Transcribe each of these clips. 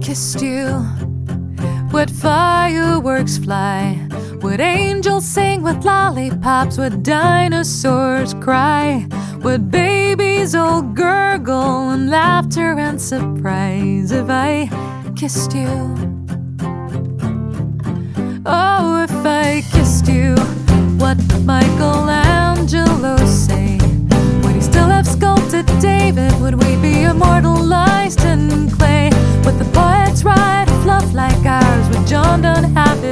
kissed you? Would fireworks fly? Would angels sing with lollipops? Would dinosaurs cry? Would babies all gurgle in laughter and surprise if I kissed you? Oh, if I John don't have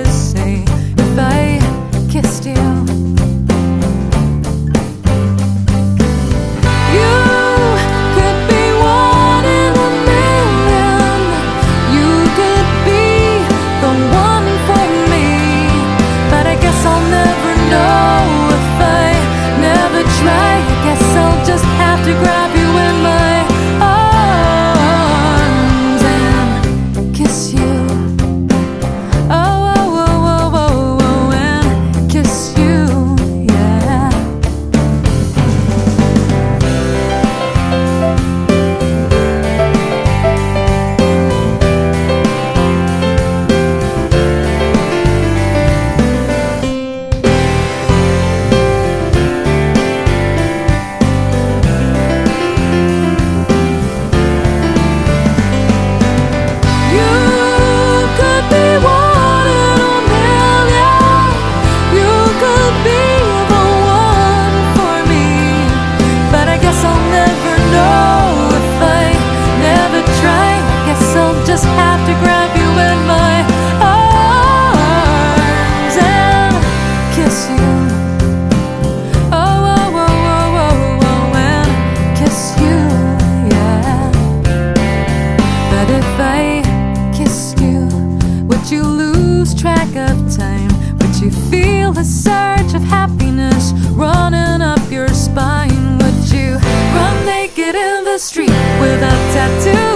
you feel the surge of happiness running up your spine? Would you run naked in the street with a tattoo?